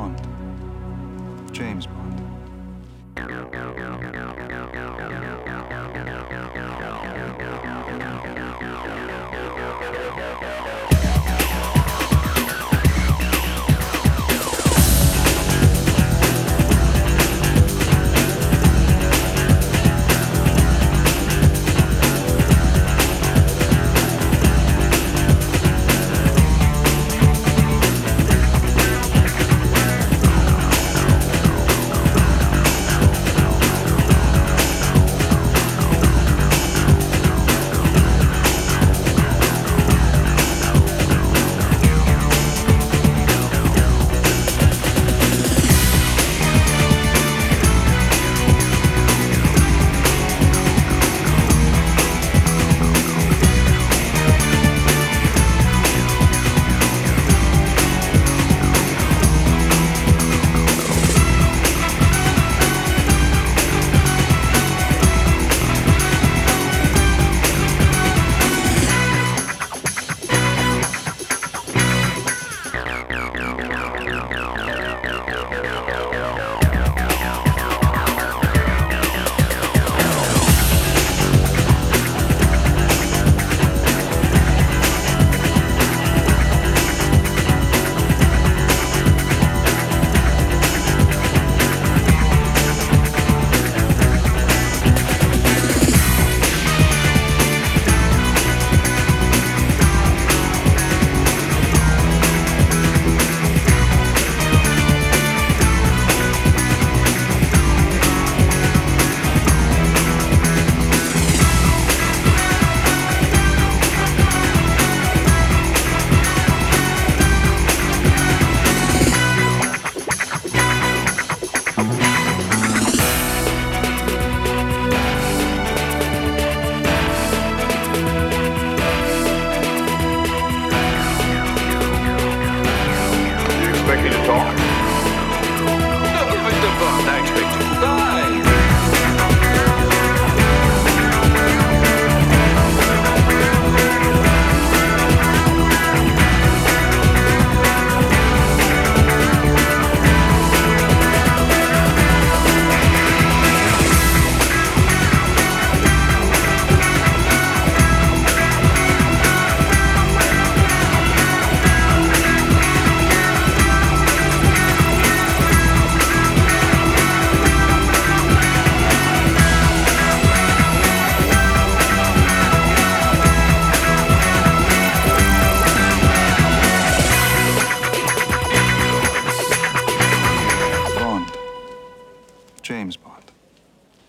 Bond. James Bond.